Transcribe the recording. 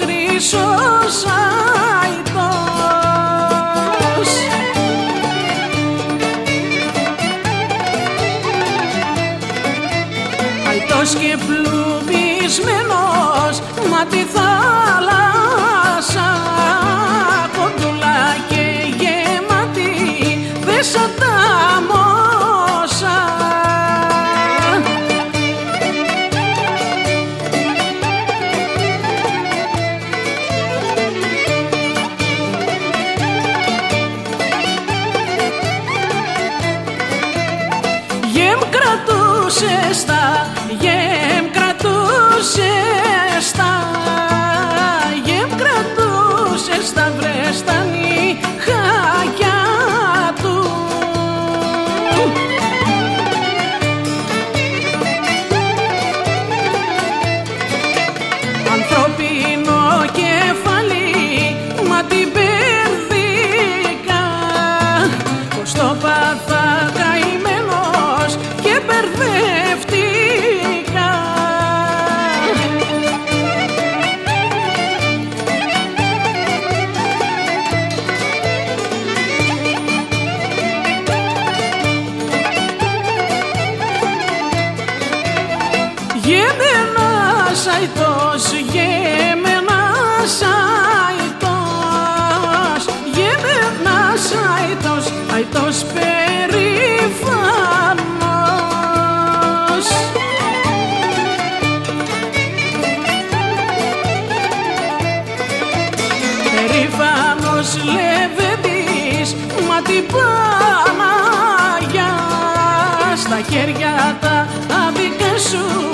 χρυσός και πλουμισμένος μα τη θάλασσα Γεμ κρατούσες τα, γεμ κρατούσες Γεμενάς αητός, γεμενάς αητός Γεμενάς αητός, αητός περήφανος. Περήφανος λεβέντης, μα την Παναγιάς Στα χέρια τα δικά σου